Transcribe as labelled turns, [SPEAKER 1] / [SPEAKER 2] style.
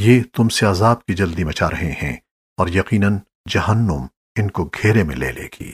[SPEAKER 1] یہ تم سے عذاب کی جلدی مچا رہے ہیں اور یقیناً جہنم ان کو گھیرے میں لے لے گی۔